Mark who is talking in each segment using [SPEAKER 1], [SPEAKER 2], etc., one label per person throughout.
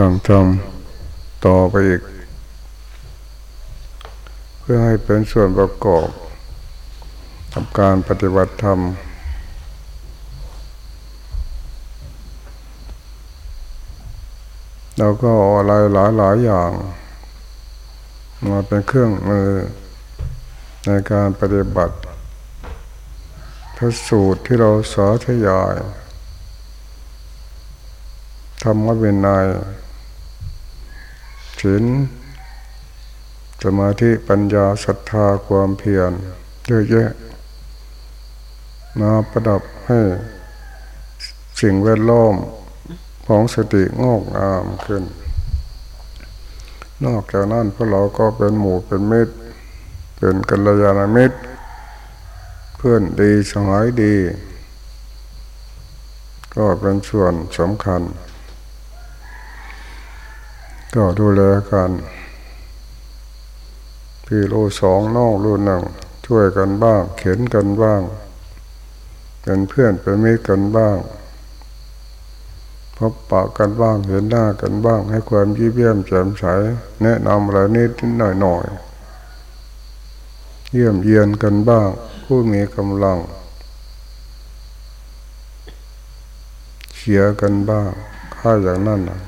[SPEAKER 1] ฟังทำต่อไปอีก เพื่อให้เป็นส่วนประกอบกับการปฏิบัติธรรมเราก็อะไรหลายหลายอย่างมาเป็นเครื่องมือในการปฏิบัติพระสูตรที่เราสาธยายธรรมะเป็นนาย ศีลสมาธิปัญญาศรัทธาความเพียรเยอะแยะมาประดับให้สิ่งแวดล้อมของสติงอกงามขึ้น นอกจากนั้นพวกเราก็เป็นหมู่เป็นมิตร เป็นกัลยาณมิตร เพื่อนดีสหายดี ก็เป็นส่วนสำคัญ ก็ดูแลกันพี่รูสองน้องรูหนึ่งช่วยกันบ้าง เข็นกันบ้าง เป็นเพื่อนเป็นมิตรกันบ้าง พบปะกันบ้างเห็นหน้ากันบ้าง ให้ความยิ้มเยี่ยมแจ่มใสแนะนำอะไรนิดหน่อยหน่อยเยี่ยมเยียนกันบ้าง ผู้มีกำลังเชียร์กันบ้าง ค่าอย่างนั้นนะ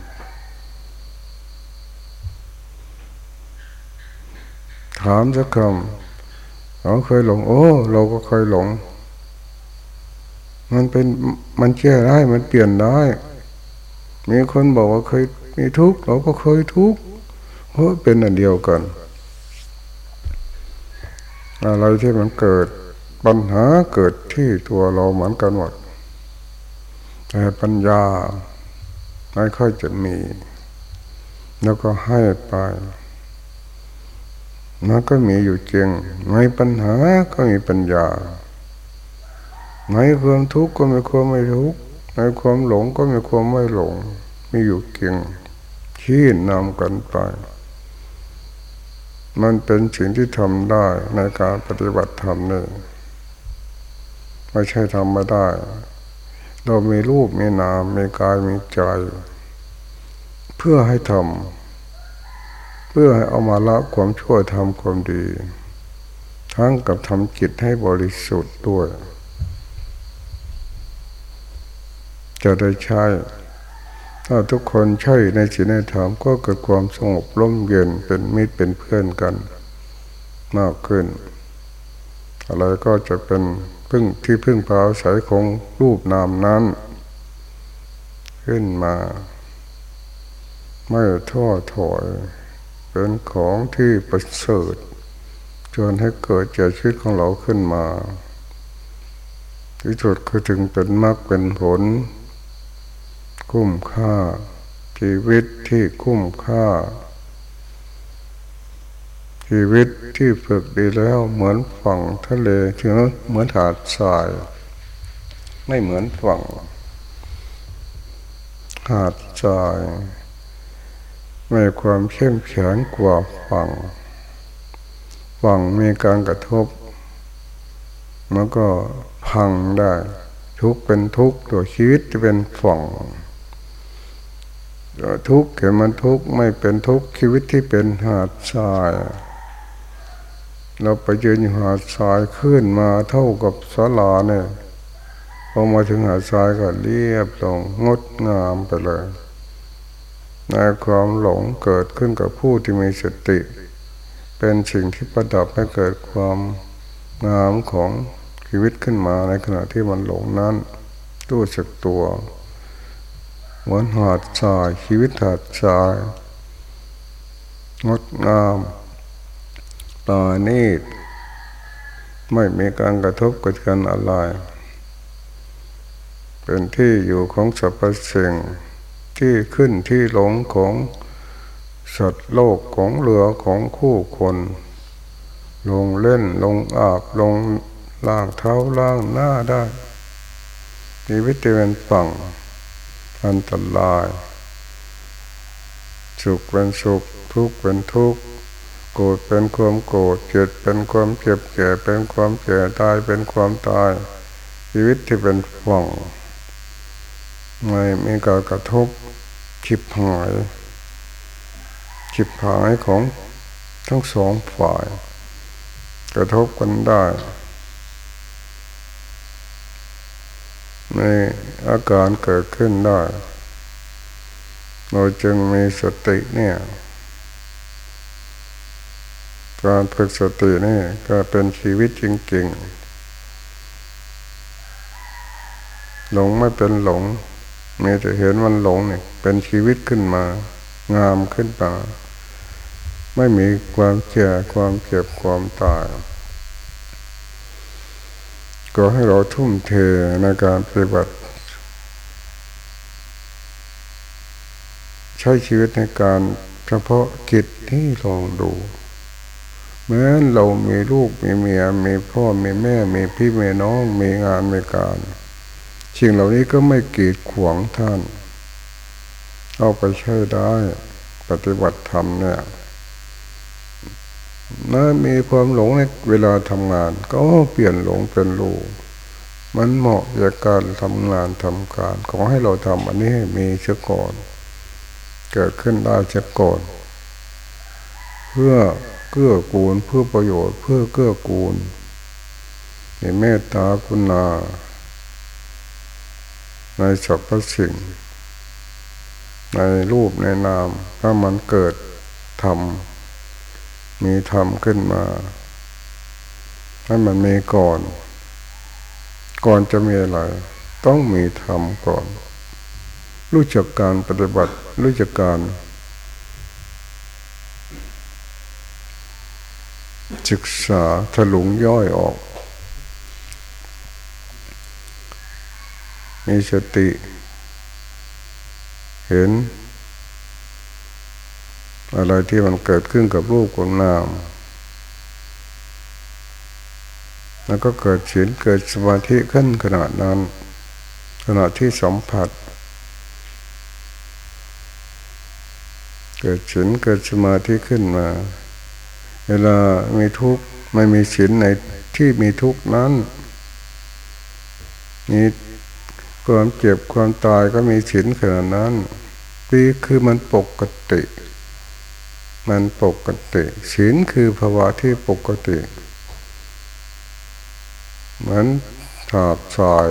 [SPEAKER 1] ามสักคำเราเคยหลง โอ้ เราก็เคยหลง มันเป็นมันแก้ได้มันเปลี่ยนได้ มีคนบอกว่าเคยมีทุกข์เราก็เคยทุกข์เพราะเป็นอันเดียวกันอะไรที่มันเกิดปัญหาเกิดที่ตัวเราเหมือนกันหมดแต่ปัญญาไม่ค่อยจะมี แล้วก็ให้ไป มันก็มีอยู่จริงไม่ปัญหาก็มีปัญญาไม่ความทุกข์ก็มีความไม่ทุกข์ในความหลงก็มีความไม่หลง มีอยู่เก่งชี้นำกันไป มันเป็นสิ่งที่ทำได้ในการปฏิบัติธรรมนี่ไม่ใช่ทำไม่ได้ เรามีรูปมีนามมีกายมีใจ เพื่อให้ทำ เพื่อให้เอามาละความชั่วทำความดี ทั้งกับทำจิตให้บริสุทธิ์ด้วย จะได้ใช้ ถ้าทุกคนใช่ในศีลในธรรมก็เกิดความสงบร่มเย็นเป็นมิตรเป็นเพื่อนกัน มากขึ้น อะไรก็จะเป็นพึ่งที่พึ่งพาสายของรูปนามนั้น ขึ้นมา ไม่ท้อถอย เป็นของที่ประเสริฐจนให้เกิดเจชีวิตของเราขึ้นมาที่สุดคือถึงเป็นมรรคเป็นผล คุ้มค่า ชีวิตที่คุ้มค่า ชีวิตที่ฝึกดีแล้วเหมือนฝั่งทะเลเชื่อเหมือนหาดทราย ไม่เหมือนฝั่งหาดทราย มีความเข้มแข็งกว่าฝั่ง ฝั่งมีการกระทบ มันก็พังได้ ทุกเป็นทุกตัวชีวิตจะเป็นฝั่งทุกข์เห็นมันทุกข์ไม่เป็นทุกข์ชีวิตที่เป็นหาดทราย เราไปยืนอยู่หาดทรายขึ้นมาเท่ากับสลาเนี่ยพอมาถึงหาดทรายก็เรียบลงงดงามไปเลย ในความหลงเกิดขึ้นกับผู้ที่มีสติ เป็นสิ่งที่ประดับให้เกิดความงามของชีวิตขึ้นมาในขณะที่มันหลงนั้นรู้สึกตัวเหมือนหาดทรายชีวิตหาดทรายงดงามตานีดไม่มีการกระทบกระเทือนอะไร เป็นที่อยู่ของสรรพสิ่ง ที่ขึ้นที่หลงของสัตว์โลกของเรือของคู่คน ลงเล่นลงอาบลงล่างเท้าล่างหน้าได้มีวิตเป็นฝั่งอันตราย สุขเป็นสุข ทุกข์เป็นทุกข์โกรธเป็นความโกรธเจ็บเป็นความเจ็บแก่เป็นความแก่ตายเป็นความตายชีวิตที่เป็นฟ่ง ไม่มีการกระทบชิบหายชิบหายของทั้งสองฝ่าย กระทบกันได้ในอาการเกิดขึ้นได้ เราจึงมีสติเนี่ย การฝึกสตินี่ก็เป็นชีวิตจริงๆ หลงไม่เป็นหลง มีแต่เห็นมันหลงเนี่ย เป็นชีวิตขึ้นมา งามขึ้นมาไม่มีความเจ็บความเจ็บความตายก็ให้เราทุ่มเทในการปฏิบัติ ใช้ชีวิตในการเฉพาะกิจที่ลองดูแม้เรามีลูกมีเมียมีพ่อมีแม่มีพี่มีน้องมีงานมีการ สิ่งเหล่านี้ก็ไม่กีดขวางท่าน เอาไปใช้ได้ ปฏิบัติธรรมเนี่ยมื่อมีความหลงในเวลาทำงาน ก็เปลี่ยนหลงเป็นรู้มันเหมาะกับการทำงานทำการ ขอให้เราทำอันนี้ให้มีเสียก่อน เกิดขึ้นได้เสียก่อน เพื่อเกื้อกูลเพื่อประโยชน์ เพื่อเกื้อกูลในเมตตาคุณา ในสรรพสิ่ง ในรูปในนาม ถ้ามันเกิดทำมีธรรมขึ้นมาให้มันมีก่อน ก่อนจะมีอะไร ต้องมีธรรมก่อน รู้จักการปฏิบัติ รู้จักการศึกษาถลุงย่อยออก มีสติ เห็น อะไรที่มันเกิดขึ้นกับรูปกับนาม แล้วก็เกิดศีลเกิดสมาธิขึ้นขนาดนั้น ขณะที่สัมผัส เกิดศีลเกิดสมาธิขึ้นมา เวลามีทุกข์ไม่มีศีลในที่มีทุกข์นั้นมี ความเจ็บความตายก็มีศีลขนาดนั้นนี่คือมันปกติ มันปกติศีลคือภาวะที่ปกติเหมือนหาดทราย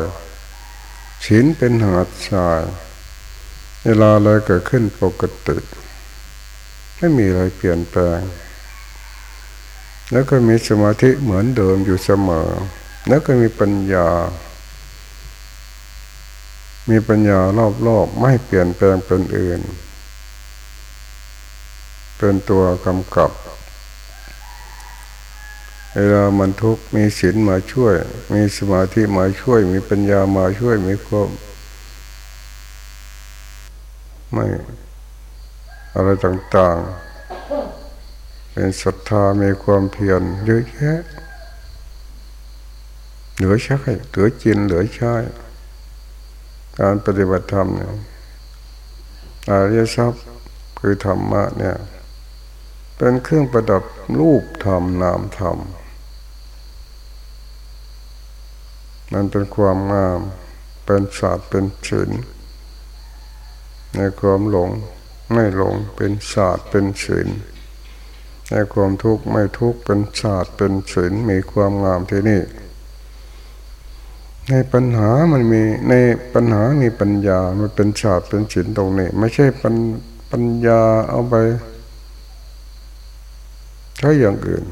[SPEAKER 1] ศีลเป็นหาดทรายเวลาอะไรเกิดขึ้นปกติ ไม่มีอะไรเปลี่ยนแปลง แล้วก็มีสมาธิเหมือนเดิมอยู่เสมอ แล้วก็มีปัญญา มีปัญญารอบๆไม่เปลี่ยนแปลงเป็นอื่น เป็นตัวกำกับเวลามันทุกข์มีศีลมาช่วย มีสมาธิมาช่วย มีปัญญามาช่วยมีความไม่อะไรต่างๆ เป็นศรัทธามีความเพียรเยอะแยะเหลือใช้เหลือจินเหลือใช้ การปฏิบัติธรรมเนี่ยอริยทรัพย์คือธรรมะเนี่ย เป็นเครื่องประดับรูปธรรมนามธรรมมันเป็นความงาม เป็นศาสตร์เป็นศิลในความหลงไม่หลงเป็นศาสตร์เป็นศิลป์ในความทุกข์ไม่ทุกข์เป็นศาสตร์เป็นศิลมีความงามที่นี่ ในปัญหามันมีในปัญหามีปัญญา มันเป็นศาสตร์เป็นศิลตรงนี้ ไม่ใช่ปัญปัญญาเอาไปใช้อย่างอื่น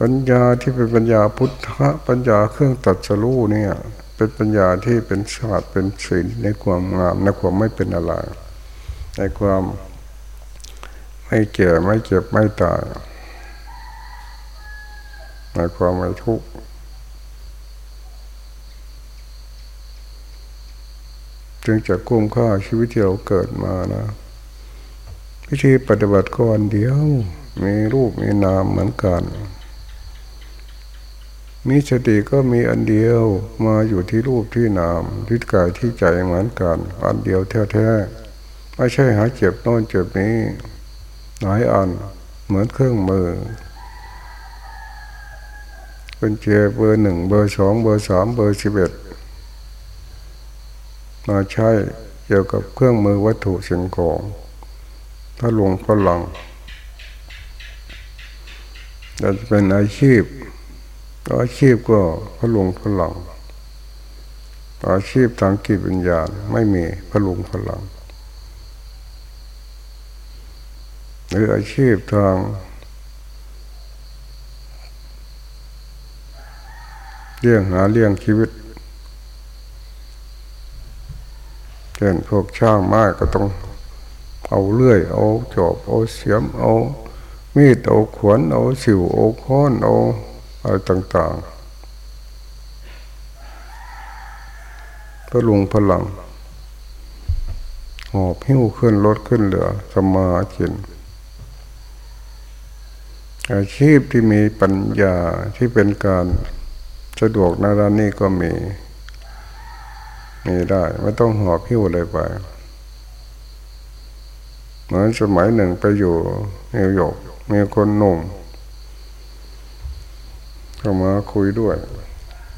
[SPEAKER 1] ปัญญาที่เป็นปัญญาพุทธะปัญญาเครื่องตัดสู้เนี่ย เป็นปัญญาที่เป็นศาสตร์เป็นศิลในความงามในความไม่เป็นอะไร ในความไม่เก่ไม่เจ็บไม่ตายในความไม่ทุกข์ จึงจะคุ้มค่าชีวิตที่เราเกิดมานะวิธีปฏิบัติก็อันเดียว มีรูปมีนามเหมือนกัน มีสติก็มีอันเดียวมาอยู่ที่รูปที่นามที่กายที่ใจเหมือนกัน อันเดียวแท้ๆไม่ใช่หาเก็บโน่นเก็บนี้หลายอันเหมือนเครื่องมือประแจเบอร์หนึ่งเบอร์สองเบอร์สามเบอร์สิบเอ็ด มาใช้เกี่ยวกับเครื่องมือวัตถุสิ่งของ ถ้าลงฝรั่งจะเป็นอาชีพอาชีพก็พระลงพลังอาชีพทางกิจวิญญาณไม่มีพระลงพลังหรืออาชีพทางเลี้ยงหาเลี้ยงชีวิต เช่นพวกช่างไม้ก็ต้องเอาเลื่อย เอาจอบเอาเสียมเอามีดเอาขวานเอาสิวเอาค้อนเอาอะไรต่างๆก็ลงพลังหอบหิ้วขึ้นรถขึ้นเหลือสมาจินอาชีพที่มีปัญญาที่เป็นการสะดวกในด้านนี้ก็มี มีได้ไม่ต้องหอบหิ้วอะไรไป เหมือนสมัยหนึ่งไปอยู่นิวยอร์กมีคนหนุ่มเข้ามาคุยด้วย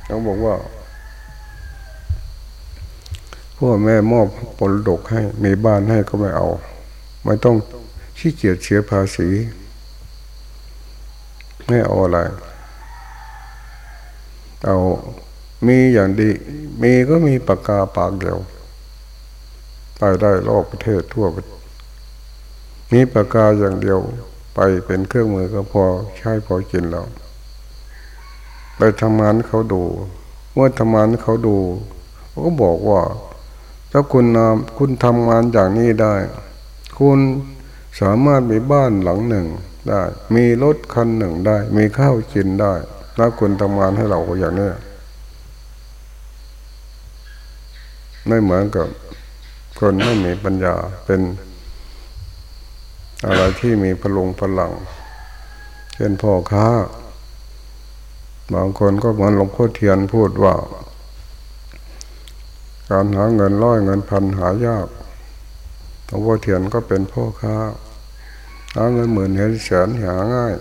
[SPEAKER 1] เขาบอกว่าพ่อแม่มอบผลดกให้ มีบ้านให้ก็ไม่เอา ไม่ต้องขี้เกียจเสียภาษี ไม่เอาอะไร เอา มีอย่างดี มีก็มีปากกาปากเดียวไปได้รอบประเทศทั่วประเทศมีปากกาอย่างเดียวไปเป็นเครื่องมือก็พอใช้พอกินแล้วไปทำงานเขาดูเมื่อทำงานเขาดูเขาก็บอกว่า ถ้าคุณนำคุณทำงานอย่างนี้ได้ คุณสามารถมีบ้านหลังหนึ่งได้ มีรถคันหนึ่งได้ มีข้าวกินได้ถ้าคุณทำงานให้เราอย่างนี้ ไม่เหมือนกับคนไม่มีปัญญาเป็นอะไรที่มีพลุงพลัง เช่นพ่อค้า บางคนก็เหมือนหลวงพ่อเทียนพูดว่า การหาเงินร้อยเงินพันหายากหลวงพ่อเทียนก็เป็นพ่อค้า หาเงินหมื่นเห็นแสนหาง่าย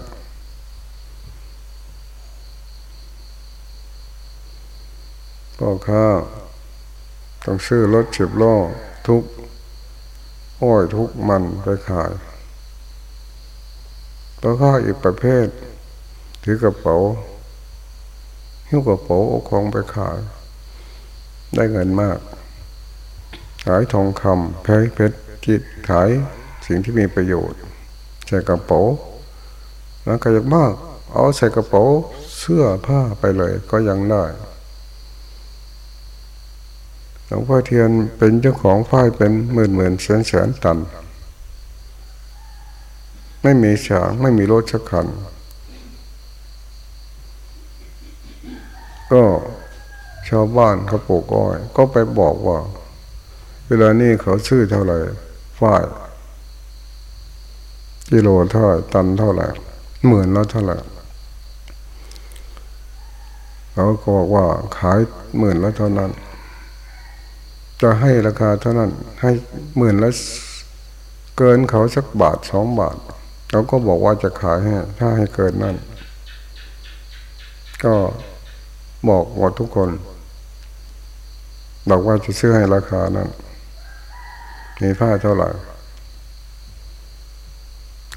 [SPEAKER 1] พ่อค้า ต้องซื้อรถฉิบล้อทุกอ้อยทุกมันไปขายก็ข้าอีกประเภท ถือกระเป๋าหิ้วกระเป๋าเอาของไปขาย ได้เงินมาก ขายทองคำแพ้เพชรจิตขายสิ่งที่มีประโยชน์ใส่กระเป๋าแล้วก็ยังมาก เอาใส่กระเป๋าเสื้อผ้าไปเลยก็ยังได้ หลวงพ่อเทียนเป็นเจ้าของฝ้ายเป็นหมื่นหมื่นแสนแสนตัน ไม่มีฉางไม่มีรถชักคัน ก็ชาวบ้านเขาปลูกอ้อย ก็ไปบอกว่า เวลานี้เขาซื้อเท่าไหร่ฝ้ายกิโลเท่าไหร่ตันเท่าไหร่หมื่นแล้วเท่าไหร่เขาก็บอกว่าขายหมื่นแล้วเท่านั้น จะให้ราคาเท่านั้นให้หมื่นล้วเกินเขาสักบาทสองบาทเขาก็บอกว่าจะขายให้ถ้าให้เกินนั่น ก็บอกหมดทุกคน บอกว่าจะซื้อให้ราคานั้นมีผ้าเท่าไหร่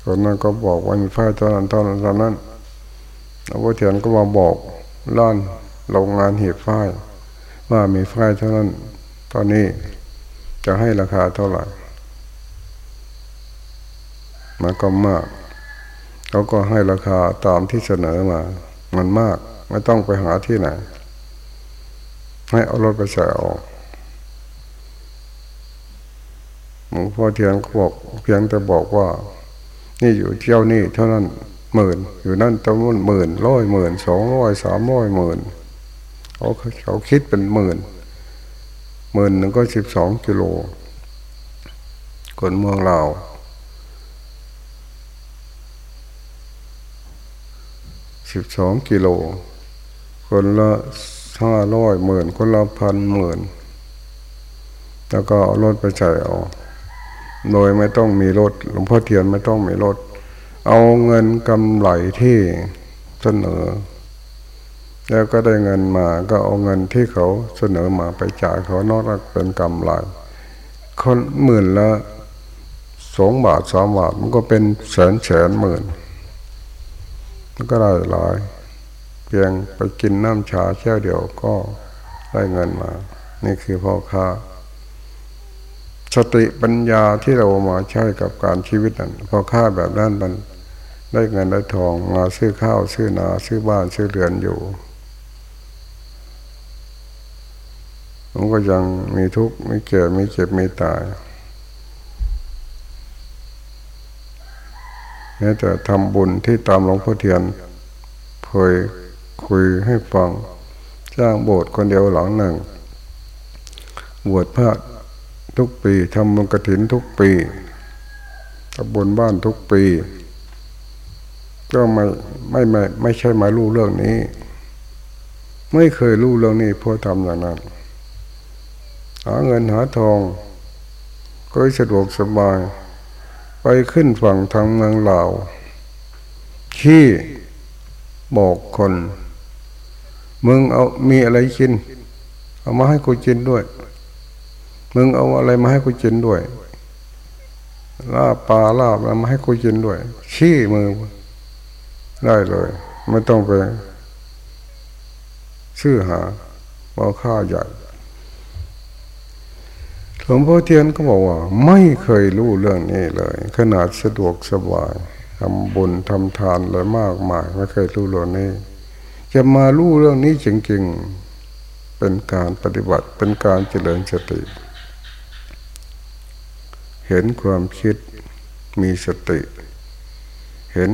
[SPEAKER 1] คนนั้นก็บอกว่ามีผ้าเท่านั้นเท่านั้นเท่านั้นแล้วพ่อเทียนก็มาบอกล้านโรงงานหีบฝ้ายว่ามีฝ้ายเท่านั้น ตอนนี้จะให้ราคาเท่าไหร่มันก็มากเขาก็ให้ราคาตามที่เสนอมา มันมากไม่ต้องไปหาที่ไหน ให้เอารถไปใส่ออกหลวงพ่อเทียนก็บอกเพียงแต่บอกว่า นี่อยู่เที่ยวนี่เท่านั้นหมื่นอยู่นั่นตำนวนหมื่นร้อยหมื่นสองร้อยสามร้อยหมื่นเขาเขาคิดเป็นหมื่น หมื่นหนึ่งก็สิบสองกิโลคนเมืองเราสิบสองกิโล คนละห้าร้อยหมื่นคนละพันหมื่นแล้วก็เอารถไปใส่เอาโดยไม่ต้องมีรถหลวงพ่อเทียนไม่ต้องมีรถ เอาเงินกำไรที่เสนอ แล้วก็ได้เงินมาก็เอาเงินที่เขาเสนอมาไปจ่ายเขานอกจากเป็นกำไรคนหมื่นละสองบาทสามบาทมันก็เป็นแสนแสนหมื่นมันก็ได้หลายเพียงไปกินน้ำชาแค่เดียวก็ได้เงินมา นี่คือพ่อค้าสติปัญญาที่เรามาใช้กับการชีวิตนั้นพอค้าแบบนั้นมันได้เงินได้ทองมาซื้อข้าวซื้อนา ซื้อบ้านซื้อเรือนอยู่ มันก็ยังมีทุกข์ไมีเก่มีเจ็บไมีตายแม้แต่ทำบุญที่ตามหลวงพ่อเทียนเคยคุยให้ฟังสร้างโบสถ์คนเดียวหลังหนึ่ง บวชพระทุกปีทำบุญกระถินทุกปีทำบุญบ้านทุกปี ก็ไม่ไม่ไม่ไม่ใช่มารู้เรื่องนี้ ไม่เคยรู้เรื่องนี้เพราะทำอย่างนั้น หาเงินหาทอง ก็สะดวกสบาย ไปขึ้นฝั่งทางเมืองลาวที่บอกคนมึงเอามีอะไรกิน เอามาให้กูกินด้วย มึงเอาอะไรมาให้กูกินด้วยลาปลาลาบอะไรมาให้กูกินด้วยชี้มือได้เลย ไม่ต้องไปชื่อหาว่าค่าใหญ่ ลวงพ่อเทียนก็บอกว่า ไม่เคยรู้เรื่องนี้เลย ขนาดสะดวกสบายทำบุญทำทานอะไรมากมายไม่เคยรู้เรื่องนี้ จะมารู้เรื่องนี้จริงๆ เป็นการปฏิบัติเป็นการเจริญสติ เห็นความคิดมีสติ เห็น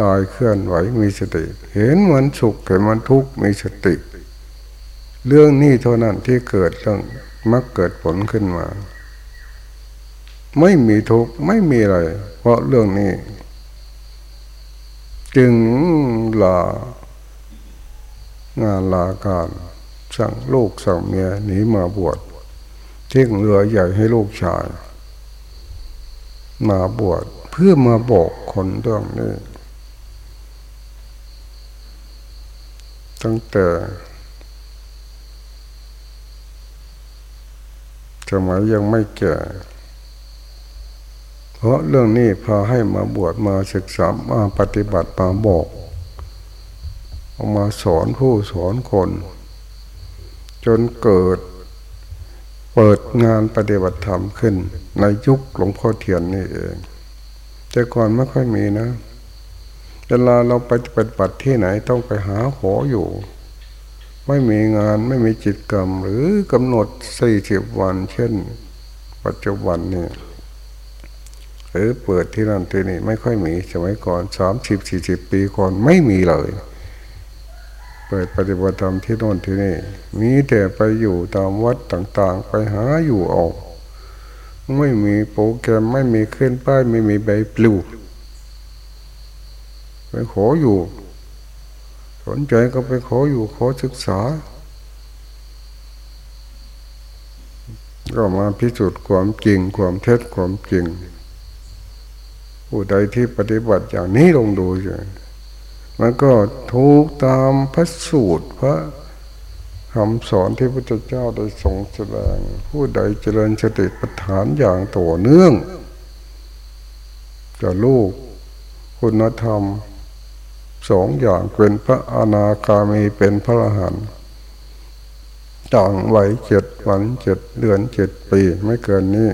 [SPEAKER 1] กายเคลื่อนไหวมีสติ เห็นมันสุขเห็นมันทุกข์มีสติ เรื่องนี้เท่านั้นที่เกิดเรื่อง มักเกิดผลขึ้นมา ไม่มีทุกข์ไม่มีอะไร เพราะเรื่องนี้ จึงลางานลาการสั่งลูกสั่งเมียหนีมาบวชทิ้งเรือใหญ่ให้ลูกชาย มาบวชเพื่อมาบอกคนเรื่องนี้ตั้งแต่ สมัยยังไม่แก่ เพราะเรื่องนี้พาให้มาบวชมาศึกษามาปฏิบัติมาบอกออกมาสอนผู้สอนคน จนเกิดเปิดงานปฏิบัติธรรมขึ้น ในยุคหลวงพ่อเทียนนี่เอง แต่ก่อนไม่ค่อยมีนะเวลาเราไปปฏิบัติที่ไหนต้องไปหาขออยู่ ไม่มีงานไม่มีจิตกรรม หรือกำหนดสี่สิบวัน เช่น ปัจจุบันนี่หรือเปิดที่นั่นที่นี่ไม่ค่อยมีสมัยก่อนสามสิบสี่สิบปีก่อนไม่มีเลย เปิดปฏิบัติธรรมที่โน่นที่นี่ มีแต่ไปอยู่ตามวัดต่างๆ ไปหาอยู่ออก ไม่มีโปรแกรมไม่มีขึ้นป้ายไม่มีใบปลิวไปขออยู่ สนใจก็ไปขออยู่ขอศึกษา ก็มาพิสูจน์ความจริง ความเท็จความจริง ผู้ใดที่ปฏิบัติอย่างนี้ลงดูอยู่มันก็ถูกตามพระสูตรพระคำสอนที่พระเจ้าได้ทรงแสดง ผู้ใดเจริญสติปัฏฐานอย่างต่อเนื่อง จะลูกคุณธรรม สองอย่างเป็นพระอนาคามีเป็นพระอรหันต์ต่างไหวเจ็ดวันเจ็ดเดือนเจ็ดปีไม่เกินนี้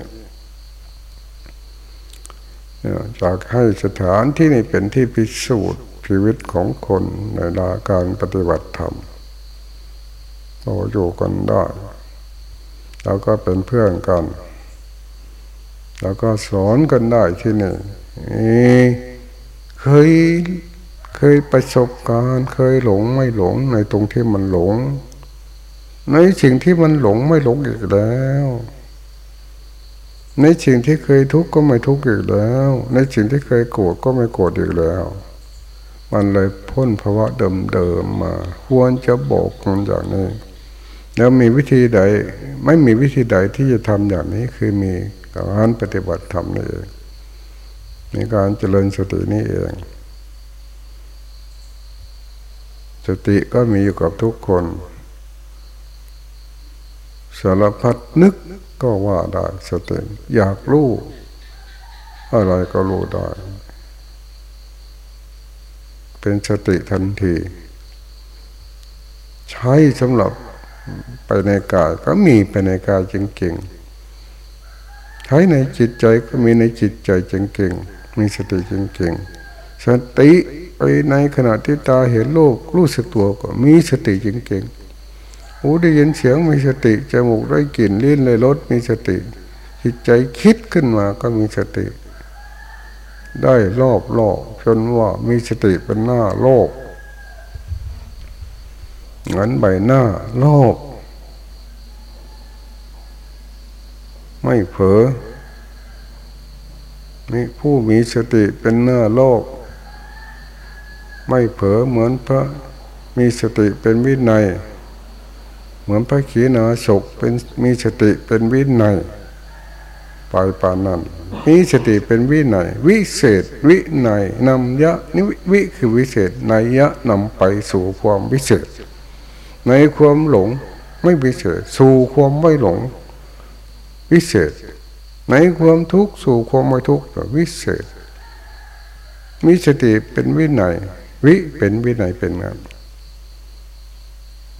[SPEAKER 1] จากให้สถานที่นี้เป็นที่พิสูจน์ชีวิตของคนในลาการปฏิบัติธรรมเราอยู่กันได้แล้วก็เป็นเพื่อนกัน แล้วก็สอนกันได้ที่นี่เคย เคยประสบการณ์เคยหลงไม่หลงในตรงที่มันหลง ในสิ่งที่มันหลงไม่หลงอีกแล้ว ในสิ่งที่เคยทุกข์ก็ไม่ทุกข์อีกแล้ว ในสิ่งที่เคยโกรธก็ไม่โกรธอีกแล้ว มันเลยพ้นภาวะเดิมๆมา ควรจะบอกคนอย่างนี้แล้วมีวิธีใดไม่มีวิธีใดที่จะทำอย่างนี้คือมีการปฏิบัติธรรมนี่เองมีการเจริญสตินี่เอง สติก็มีอยู่กับทุกคน สารพัดนึกก็ว่าได้สติอยากรู้อะไรก็รู้ได้ เป็นสติทันที ใช้สำหรับไปในกายก็มีไปในกายจริงๆ ใช้ในจิตใจก็มีในจิตใจจริงๆ มีสติจริงๆ สติ ไปในขณะที่ตาเห็นโลกรู้สึกตัวก็มีสติจริงๆหูได้ยินเสียงมีสติจมูกได้กลิ่นลิ้นเลยรสมีสติ จิตใจคิดขึ้นมาก็มีสติ ได้รอบโลกจนว่ามีสติเป็นหน้าโลกเหมือนใบหน้าโลก ไม่เผลอนี่ผู้มีสติเป็นหน้าโลก ไม่เผลอเหมือนพระมีสติเป็นวินัย เหมือนพระขีณาศกเป็นมีสติเป็นวินัยปลายปานนั้นมีสติเป็นวินัยวิเศษ วินัยนำยะนิวิคือวิเศษนัยยะนำไปสู่ความวิเศษ ในความหลงไม่วิเศษ สู่ความไม่หลง วิเศษ ในความทุกข์สู่ความไม่ทุกข์วิเศษมีสติเป็นวินัย วิเป็นวินัยเป็นงาน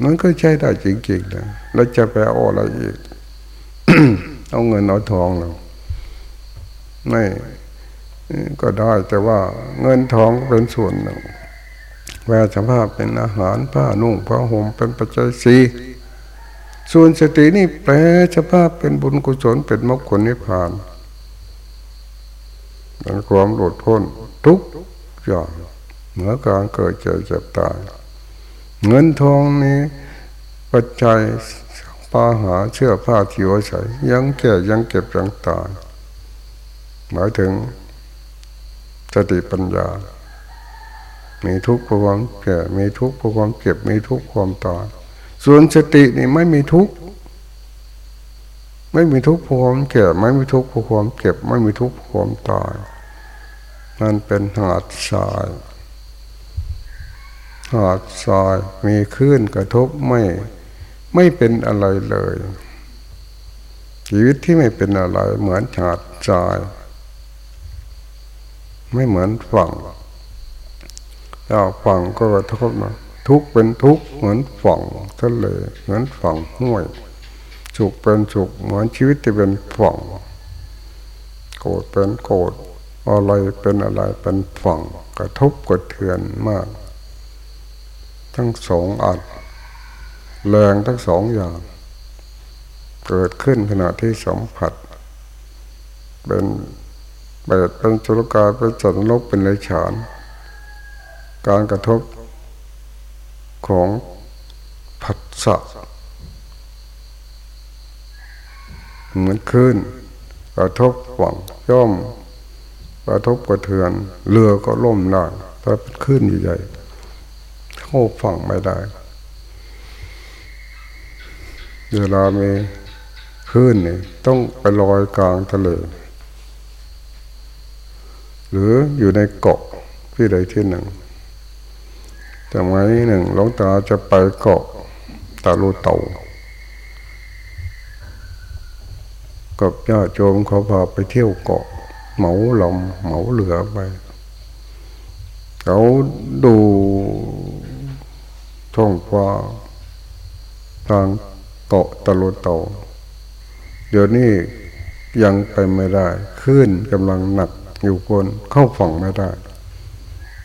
[SPEAKER 1] มันก็ใช้ได้จริงๆนะแล้วจะไปเอาอะไรอีกเอาเงินเอาทองเราไม่ก็ได้แต่ว่าเงินทองเป็นส่วนหนึ่งแวสภาพเป็นอาหารผ้านุ่งผ้าห่มเป็นปัจจัยสีส่วนสตินี่แปลสภาพเป็นบุญกุศลเป็นมรรคผลนิพพานเป็นความหลุดพ้นทุกอย่าง เหนือการเกิดเจ็บเจ็บตาย เงินทองนี้ปัจจัยปาหาเชื่อผ้าที่ว่าใส่ยังแก่ยังเก็บยังตายหมายถึงสติปัญญา มีทุกข์เพราะความแก่มีทุกข์เพราะความเก็บ มีทุกข์ความตาย ส่วนสตินี่ไม่มีทุกข์ ไม่มีทุกข์เพราะความแก่ ไม่มีทุกข์เพราะความเก็บ ไม่มีทุกข์เพราะความตาย มันเป็นหาดทราย หาดทรายมีคลื่นกระทบไม่ไม่เป็นอะไรเลยชีวิตที่ไม่เป็นอะไร เหมือนหาดทราย ไม่เหมือนฝั่งเราฝั่งก็กระทบมาทุกเป็นทุกเหมือนฝั่งทะเลเหมือนฝั่งห้วยสุขเป็นสุขเหมือนชีวิตที่เป็นฝั่งโกรธเป็นโกรธอะไรเป็นอะไรเป็นฝั่งกระทบกระเทือนมาก ทั้งสองอันแรงทั้งสองอย่าง เกิดขึ้นขณะที่สัมผัส เป็นเบดเป็นจุลกาเป็นจันลกเป็นเลยฉาน การกระทบของผัสสะเหมือนคลื่นกระทบฝั่งย่อมกระทบกระเทือน เรือก็ล่มได้ถ้าเป็นคลื่นใหญ่ เข้าฝั่งไม่ได้เวลามีคลื่นนี่ต้องไปลอยกลางทะเล หรืออยู่ในเกาะที่ใดที่หนึ่งแต่ไงหนึ่งหลวงตาจะไปเกาะตาลูเต่ากับญาติโยมเขาพาไปเที่ยวเกาะ เหมาลมเหมาเหลือไป เขาดู ท้องฟ้าทางเกาะตะลุเต่าเดี๋ยวนี้ยังไปไม่ได้ขึ้นกำลังหนักอยู่บนเข้าฝั่งไม่ได้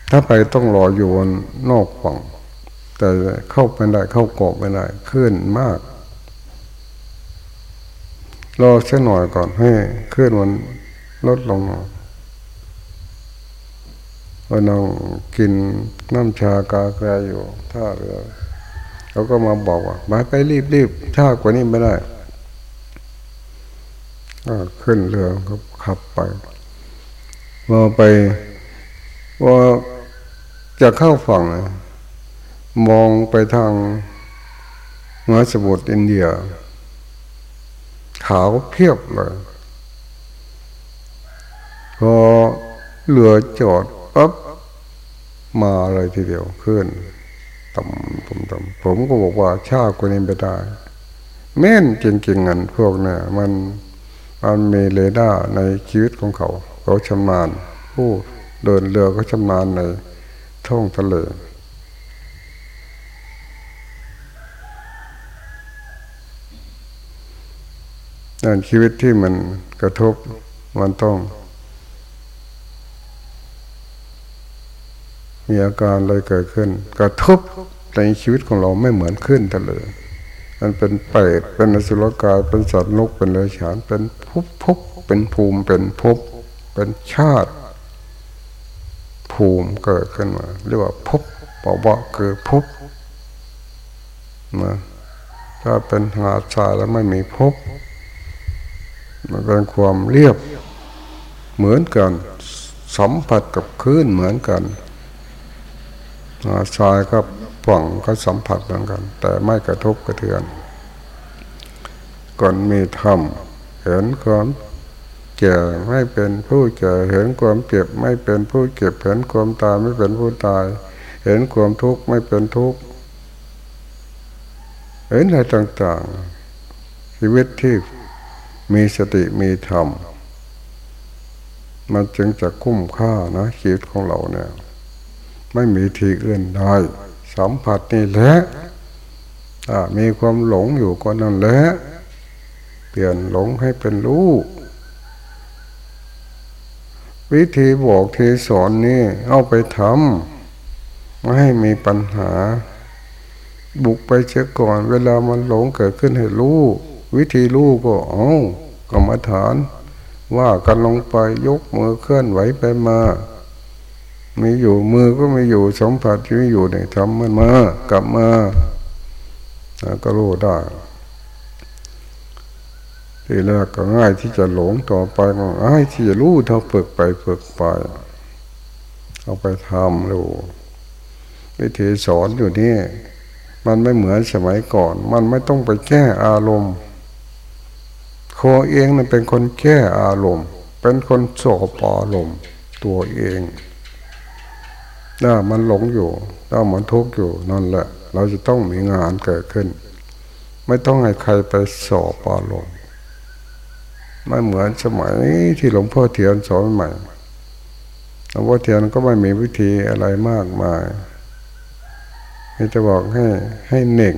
[SPEAKER 1] ถ้าไปต้องรออยู่นอกฝั่ง แต่เข้าไปได้เข้าเกาะไม่ได้ขึ้นมากรอสักหน่อยก่อนให้ขึ้นมันลดลงเรานั่งกินน้ำชากาแฟอยู่ท่าเรือเขาก็มาบอกว่า มาไปรีบรีบช้ากว่านี้ไม่ได้ก็ขึ้นเรือก็ขับไปพอไปว่าจะเข้าฝั่งมองไปทางมหาสมุทรอินเดีย ขาวเพียบเลยพอเรือจอด ปั๊บมาเลยทีเดียวขึ้นต่ำต่ำต่ำผมก็บอกว่าชาติคนนี้ไปได้ แม่นจริงๆเงันพวกเนี่ยมันมันมีเรดาร์ในชีวิตของเขา เขาชำนาญผู้เดินเรือก็ชำนาญในท้องทะเลนั่นชีวิตที่มันกระทบมันต้อง มีอาการอะไรเกิดขึ้น กระทบในชีวิตของเราไม่เหมือนขึ้นทะเลมันเป็นเปรตเป็นอสุรกายเป็นสัตว์นกเป็นเลฉานเป็นภพภพเป็นภูมิเป็นภพเป็นชาติ ภูมิเกิดขึ้นมาเรียกว่าภพปอบะคือภพนะถ้าเป็นหาชายแล้วไม่มีภพมันเป็นความเรียบเหมือนกัน สัมผัสกับคลื่นเหมือนกัน ชายกับฝั่งก็สัมผัสเหมือนกัน แต่ไม่กระทบกระเทือนก่อนมีธรรมเห็นความแก่ไม่เป็นผู้แก่เห็นความเจ็บไม่เป็นผู้เก็บเห็นความตายไม่เป็นผู้ตาย เห็นความทุกข์ไม่เป็นทุกข์เห็นอะไรต่างๆ ชีวิตที่มีสติมีธรรม มันจึงจะคุ้มค่านะชีวิตของเราเนี่ย ไม่มีทีอื่นได้สัมผัสนี่แหละมีความหลงอยู่ก็นั่นแหละเปลี่ยนหลงให้เป็นรู้วิธีบอกทีสอนนี่เอาไปทำไม่ให้มีปัญหา บุกไปเช็คก่อน เวลามันหลงเกิดขึ้นให้รู้ วิธีรู้ก็เอากรรมฐาน ว่ากันลงไปยกมือเคลื่อนไหวไปมา มีอยู่มือก็ไม่อยู่สัมผัสที่อยู่เนี่ยทำมันมากลับมาก็รู้ได้ทีแรกก็ง่ายที่จะหลงต่อไปก็ง่ายที่จะรู้เท่าฝึกไปฝึกไปเอาไปทำดูวิธีสอนอยู่นี่มันไม่เหมือนสมัยก่อน มันไม่ต้องไปแก้อารมณ์โคเองนั่นเป็นคนแก้อารมณ์ เป็นคนสอบอารมณ์ตัวเอง ถ้ามันหลงอยู่ถ้ามันทุกข์อยู่นั่นแหละ เราจะต้องมีงานเกิดขึ้น ไม่ต้องให้ใครไปสอบอารมณ์ไม่เหมือนสมัยที่หลวงพ่อเทียนสอนใหม่หลวงพ่อเทียนก็ไม่มีวิธีอะไรมากมายนี่จะบอกให้ให้เน่ง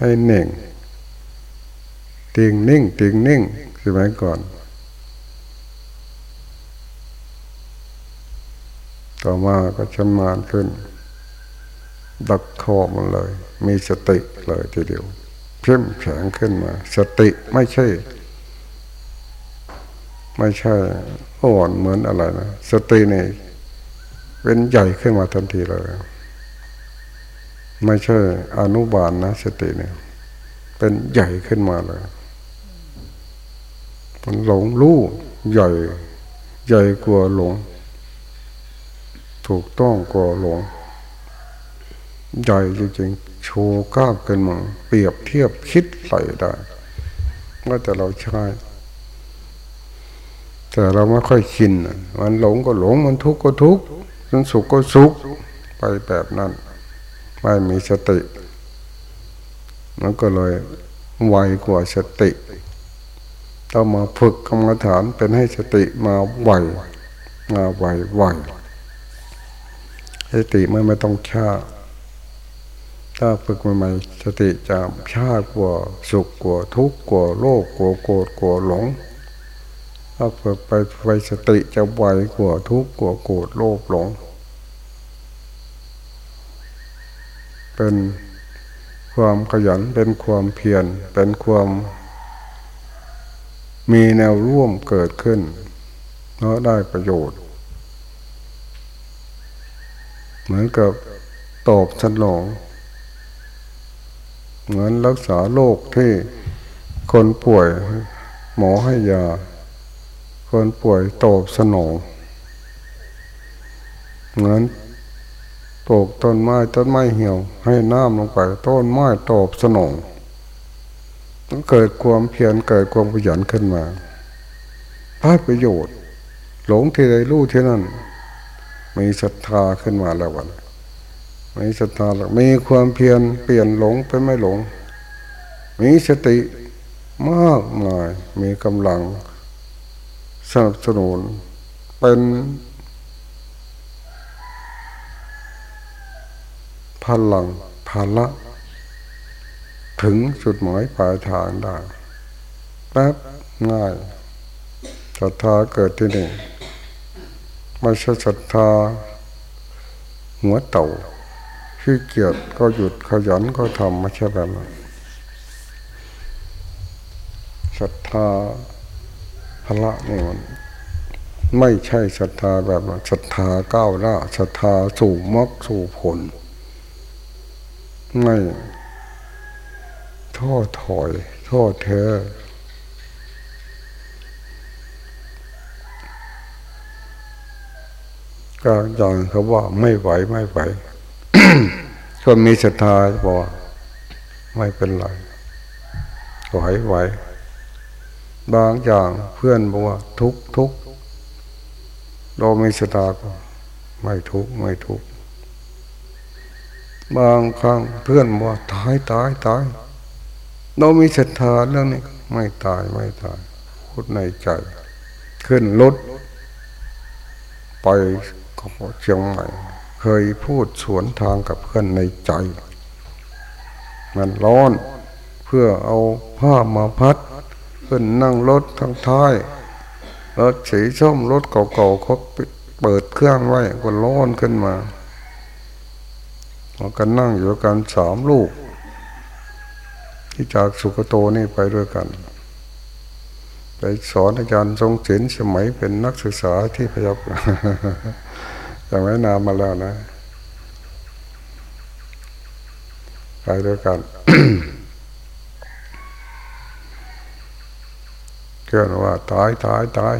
[SPEAKER 1] ให้เน่งติงนิ่งติงนิ่งสมัยก่อน ต่อมาก็ชำนาญขึ้น ดักคอมันเลย มีสติเลยทีเดียวเพิ่มแข็งขึ้นมา สติไม่ใช่ ไม่ใช่อ่อนเหมือนอะไรนะสตินี่เป็นใหญ่ขึ้นมาทันทีเลย ไม่ใช่อนุบาลนนะสติเนี่ยเป็นใหญ่ขึ้นมาเลยมันหลงรู้ใหญ่ ใหญ่กว่าหลง ถูกต้องก็หลงใหญ่จริงๆ โชว์ก้าวกันมาเปรียบเทียบคิดใส่ได้ว่าแต่เราใช้แต่เราไม่ค่อยชินมันหลงก็หลงมันทุกข์ก็ทุกข์มันสุขก็สุขไปแบบนั้น ไม่มีสติมันก็เลยไวกว่าสติต้องมาฝึกกรรมฐานเป็นให้สติมาไวมาไวไว สติมันไม่ต้องช้าถ้าฝึกใหม่ๆสติจะช้ากว่าสุขกว่าทุกข์กว่าโลภกว่าโกรธกว่าหลง ถ้าฝึกไปไปสติจะไวกว่าทุกข์กว่าโกรธโลภหลง เป็นความขยันเป็นความเพียรเป็นความมีแนวร่วมเกิดขึ้นเพราะได้ประโยชน์เห มือนกับตอบสนองเหมือนรักษาโรคที่คนป่วยหมอให้ยา คนป่วยตอบสนองเหมือนปลูกต้นไม้ต้นไม้เหี่ยว ให้น้ำลงไปต้นไม้ตอบสนองต้องเกิดความเพียรเกิดความขยันขึ้นมาพาประโยชน์ หลงที่ใดรู้ที่นั่น มีศรัทธาขึ้นมาแล้ววันมีศรัทธาแล้วมีความเพียรเปลี่ยนหลงเป็นไม่หลง มีสติมากมายมีกำลังสนับสนุนเป็นพลังพละถึงจุดหมายปลายทางได้แป๊บง่ายศรัทธาเกิดที่นี่ ไม่ใช่ศรัทธา หัวเต่าขี้เกียจก็หยุดขยันก็ทำไม่ใช่แบบนั้นศรัทธาพละนี่มันไม่ใช่ศรัทธาแบบนั้นศรัทธาก้าวหน้าศรัทธาสู่มรรคสู่ผล ไม่ท้อถอยท้อแท้ ก็อย่างเขาว่าไม่ไหวไม่ไหวคนมีศรัทธาบอกไม่เป็นไรไหวไหวบางอย่างเพื่อนบอกว่า ทุกทุกเราไม่ศรัทธาก็ไม่ทุกไม่ทุกบางครั้งเพื่อนบอกว่าตายตายตายเรามีศรัทธาเรื่องนี้ไม่ตายไม่ตายพูดในใจ ขึ้นรถไป เชียงใหม่ เคยพูดสวนทางกับเพื่อนในใจ มันร้อนเพื่อเอาผ้ามาพัด ขึ้นนั่งรถทางท้ายรถสีส้มรถเก่าๆเขาเปิดเครื่องไว้ก็ร้อนขึ้นมาเรากันนั่งอยู่กันสามลูก ที่จากสุกโตนี่ไปด้วยกันไปสอนอาจารย์ทรงศิลสมัยเป็นนักศึกษาที่พยับ อย่ไม่นานมาแล้วนะไปด้วยกันเกิดว่าตายตายตาย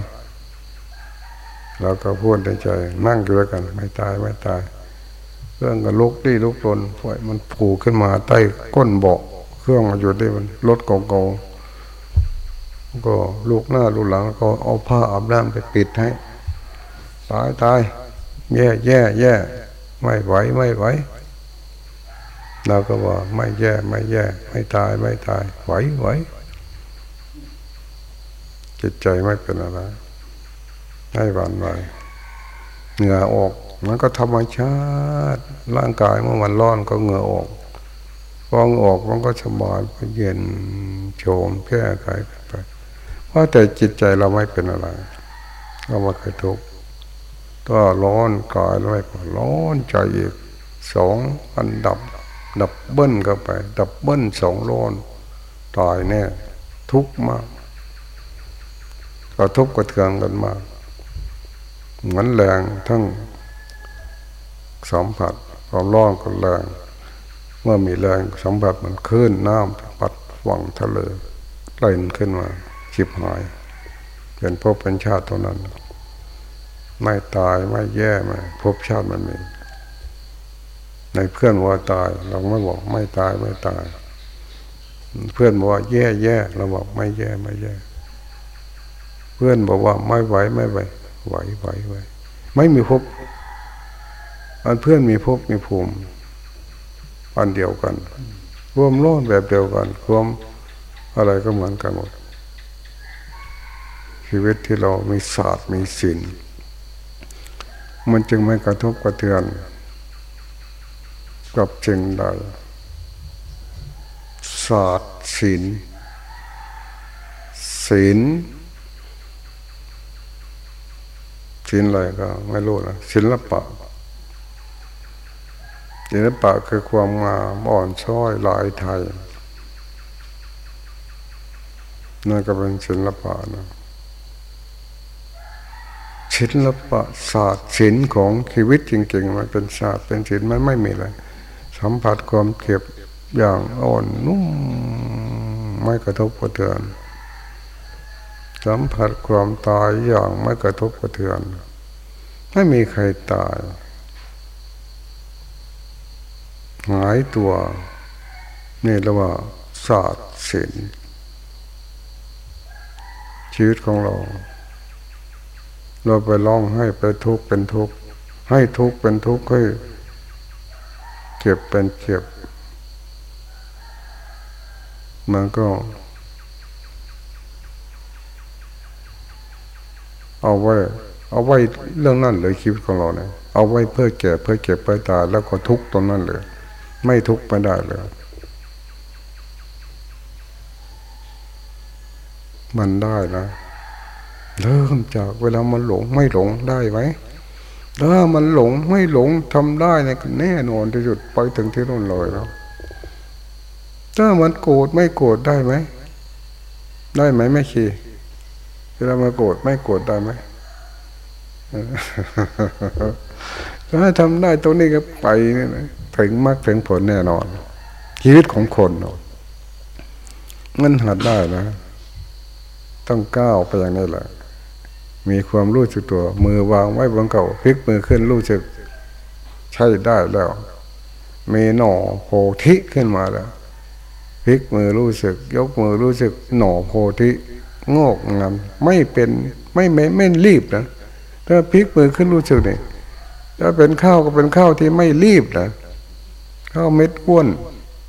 [SPEAKER 1] เราก็พูดในใจ นั่งอยู่ด้วยกัน ไม่ตายไม่ตายเครื่องก็ลุกดีลุกลนไฟมันผูกขึ้นมาใต้ก้นเบาะเครื่องมาอยู่ได้มันรถเก่าๆก็ลูกหน้าลูกหลังก็เอาผ้าอาบน้ำไปปิดให้ ตายตาย แย่แย่แย่ไม่ไหวไม่ไหวเราก็ว่าไม่แย่ไม่แย่ ไม่ตายไม่ตาย ไหวไหวจิตใจไม่เป็นอะไรไม่หวั่นไหวเหงื่อออกมันก็ธรรมชาติ ร่างกายเมื่อมันร้อนก็เหงื่อออกฟองออกมันก็สบายก็เย็นโฉมแก้ไขไปว่าแต่จิตใจเราไม่เป็นอะไรเราไม่เคยทุกข์ ก็ร้อนกายไม่พอร้อนใจอีกสองอันดับ ดับเบิ้ลเข้าไป ดับเบิ้ลสองร้อนตายแน่ทุกข์มากกระทบกระเทือนกันมาก เหมือนแรงทั้งสัมผัสความร้อนก็แรง เมื่อมีแรงสัมผัสมันขึ้นน้ำปัดวังทะเลไหลขึ้นมาจิบหาย เป็นพบเป็นชาติเท่านั้น ไม่ตายไม่แย่ไม่พบชาติมันมีในเพื่อนว่าตาย เราไม่บอกไม่ตายไม่ตาย เพื่อนบอกว่าแย่แย่เราบอกไม่แย่ไม่แย่ เพื่อนบอกว่าไม่ไหวไม่ไหวไหวไหวไหวไม่มีพบอันเพื่อนมีพบมีภูมิอันเดียวกันรวมร้อนแบบเดียวกันรวมอะไรก็เหมือนกันหมดชีวิตที่เรามีศาสตร์มีศิลป์ มันจึงไม่กระทบกระเทือน กับจึงใดศาสตร์ศิลศิลศิลอะไรก็ไม่รู้นะศิลปะศิลปะคือความงามอ่อนช้อยลายไทยนั่นก็เป็นศิลปะนะ ศิลปะศาสตร์ศิลป์ของชีวิตจริงๆ มันเป็นศาสตร์เป็นศิลป์มันไม่มีอะไรสัมผัสความเก็บอย่างอ่อนนุ่มไม่กระทบกระเทือน สัมผัสความตายอย่างไม่กระทบกระเทือน ไม่มีใครตาย หายตัวนี่เรียกว่าศาสตร์ศิลป์ชีวิตของเรา เราไปร้องให้ไปทุกข์เป็นทุกข์ให้ทุกข์เป็นทุกข์ให้เจ็บเป็นเจ็บ มันก็ เอาไว้ เอาไว้เรื่องนั้นเลยชีวิตของเราเนี่ยเอาไว้เพื่อแก่เพื่อเก็บเพื่อตายแล้วก็ทุกตรงนั้นเลย ไม่ทุกไม่ได้เลยมันได้นะ เริ่มจากเวลามันหลงไม่หลงได้ไหมถ้ามันหลงไม่หลงทำได้เนี่ยแน่นอนที่สุดไปถึงที่นู่นเลยแล้วถ้ามันโกรธไม่โกรธได้ไหมได้ไหมไม่คีเวลามาโกรธไม่โกรธได้ไหมถ้าทำได้ตรงนี้ก็ไปนี่นะถึงมรรคถึงผลแน่นอน ชีวิตของคนมันหัดได้นะ ต้องก้าวไปอย่างนี้แหละ มีความรู้สึกตัว มือวางไว้บนเก่าพลิกมือขึ้นรู้สึก ใช่ได้แล้ว มีหน่อโพธิขึ้นมาแล้วพลิกมือรู้สึก ยกมือรู้สึกหน่อโพธิงอกงามไม่เป็นไม่ไม่ไม่รีบนะถ้าพลิกมือขึ้นรู้สึกนี่ถ้าเป็นข้าวก็เป็นข้าวที่ไม่รีบนะข้าวเม็ดอ้วน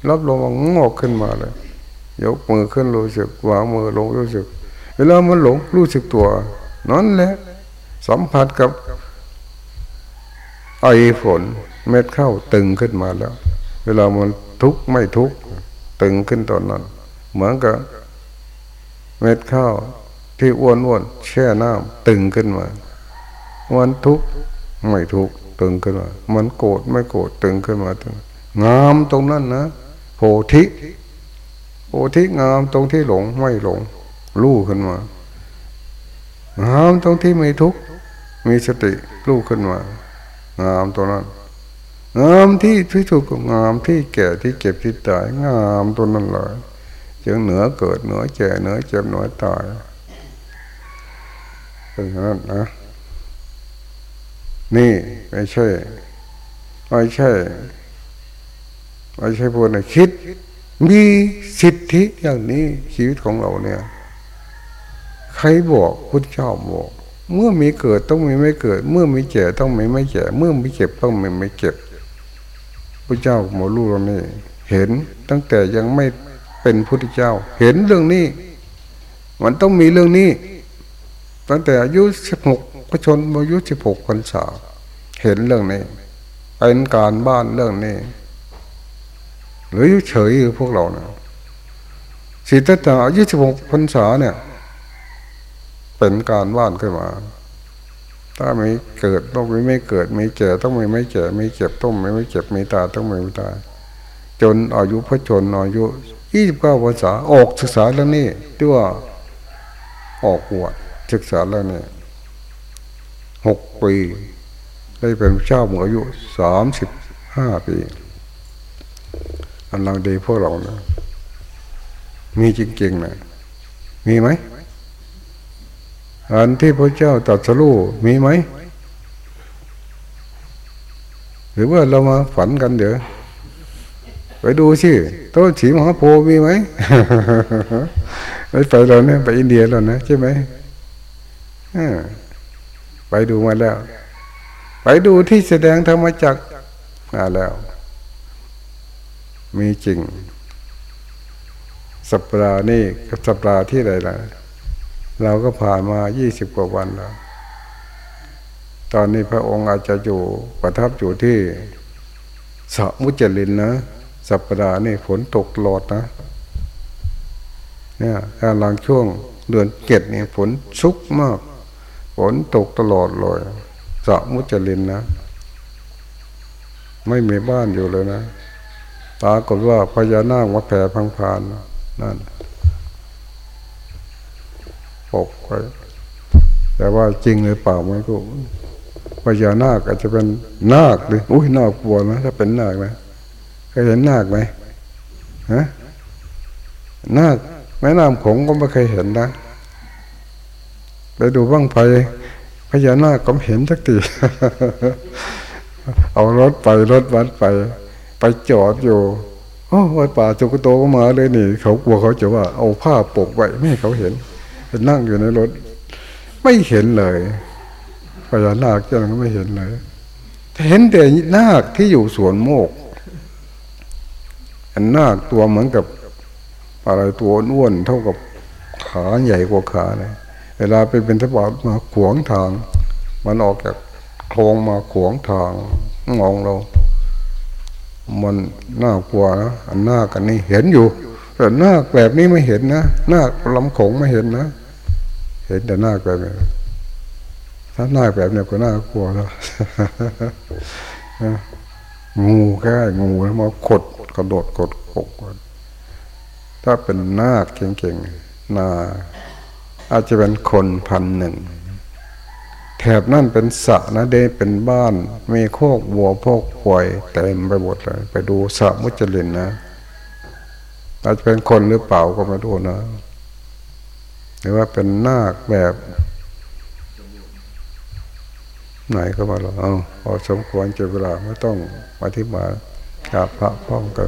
[SPEAKER 1] รับรองว่างอกขึ้นมาเลยยกมือขึ้นรู้สึกวางมือลงรู้สึก เวลามันหลงรู้สึกตัว นั่นแหละ สัมผัสกับไอฝนเม็ดข้าวตึงขึ้นมาแล้ว เวลามันทุกข์ไม่ทุกข์ตึงขึ้นตอนนั้น เหมือนกับเม็ดข้าวที่อ้วนอ้วนแช่น้ำตึงขึ้นมามันทุกข์ไม่ทุกข์ตึงขึ้นมา มันโกรธไม่โกรธตึงขึ้นมาตึงงามตรงนั้นนะโพธิโพธิงามตรงที่หลงไม่หลงรู้ขึ้นมา งามตรงที่ม่ทุกข์มีสติรู้ขึ้นมางามตรงนั้นงามที่ที่สุดก็งามที่แก่ที่เก็บที่ตายงามตัวนั้นเลยจึงเหนือเกิดเหนือแก่เหนือเจ็บเหนือตายเป็นนั้นนะนี่ไม่ใช่ไม่ใช่ไม่ใช่พวกไหนคิด มีสิทธิอย่างนี้ชีวิตของเราเนี่ย รบอกพุทธเจ้าบอก เมื่อมีเกิดต้องมีไม่เกิด เมื่อมีแก่ต้องมีไม่แก่เมื่อมีเจ็บต้องมีไม่เจ็บพระเจ้าหมอรู้เรานี่เห็นตั้งแต่ยังไม่เป็นพุทธเจ้า เห็นเรื่องนี้ มันต้องมีเรื่องนี้ ตั้งแต่อายุสิบหกพระชนอายุสิบหกพรรษาเห็นเรื่องนี้เป็นการบ้านเรื่องนี้ หรือเฉยพวกเราเนี่ยสิทธัตถะอายุสิบหกพรรษาเนี่ย เป็นการบ้านขึ้นมา ถ้าไม่เกิดต้องไม่ไม่เกิดไม่แก่ต้องไม่ไม่แก่ไม่เจ็บต้องไม่ไม่เจ็บไม่ตายต้องไม่ไม่ตายจนอายุพระชนอายุยี่สิบเก้าพรรษาออกศึกษาเรื่องนี้ที่ว่าออกบวชศึกษาเรื่องนี้หกปีได้เป็นเจ้าเมื่ออายุสามสิบห้าปีอันลังดีพวกเรานะมีจริงๆนะมีไหม อันที่พระเจ้าตรัสรู้มีไหม หรือว่าเรามาฝันกันเดี๋ยวไปดูสิต้นสีมหาโพมีไหมไปไปเราเนี่ยไปอินเดียแล้วนะใช่ไหมไปดูมาแล้ว ไปดูที่แสดงธรรมจักมาแล้ว มีจริง สัปดาห์นี่กับสัปดาห์ที่ไหนล่ะ เราก็ผ่านมายี่สิบกว่าวันแล้ว ตอนนี้พระองค์อาจจะอยู่ประทับอยู่ที่สะมุจลินนะ สัปดาห์นี่ฝนตกตลอดนะ เนี่ยกาลังช่วงเดือนเกตเนี่ยฝนชุกมาก ฝนตกตลอดเลยสะมุจลินนะ ไม่มีบ้านอยู่เลยนะปรากฏว่าพญานาคมาแผ่พังพานนั่น ปกไว้แต่ว่าจริงหรือเปล่าม่รู้พญานาคอาจจะเป็นนาคเลยอุ้ยนาคกลัวนะถ้าเป็นนาคนะเคยเห็นนาคไหมฮะนาคแม่น้ำขงก็ไม่เคยเห็นนะไปดูบ้างไฟพญานาคก็เห็นสักทีเอารถไปรถวัดไป ไปจอดอยู่โอ้วัดป่าจุกโตก็มาเลยนี่ เขากลัวเขาจะว่าเอาผ้าปกไว้ไม่ให้เขาเห็น นั่งอยู่ในรถ ไม่เห็นเลยพญานาคเจังก็ไม่เห็นเลยเห็นแต่นาคที่อยู่สวนโมกอันนาคตัวเหมือนกับอะไรตัวอ้วนเท่ากับขาใหญ่กว่าขาเลยเวลาไปเป็นทบาทมาขวางทาง มันออกจากโครงมาขวางทางมองเรา มันน่ากลัวนะอันหน้ากันนี่เห็นอยู่ แต่หน้าแบบนี้ไม่เห็นนะหน้าลำโขงไม่เห็นนะ เห็นแต่หน้าแบบนี้ถ้าหน้าแบบนี้ก็น่ากลัวแล้วงูแค่งูแล้วมาขดกระโดดกดกกถ้าเป็นนาคเก่งๆนาอาจจะเป็นคนพันหนึ่งแถบนั่นเป็นสระนะเดเป็นบ้าน มีโคกวัวโคกควายเต็มไปหมดเลยไปดูสระมุจลินนะอาจจะเป็นคนหรือเปล่าก็ไม่รู้นะ หรือว่าเป็นนาคแบบไหนก็มาเราเอาพอสมควรเจอเวลาไม่ต้องอธิบายกราบพระพร้อมกัน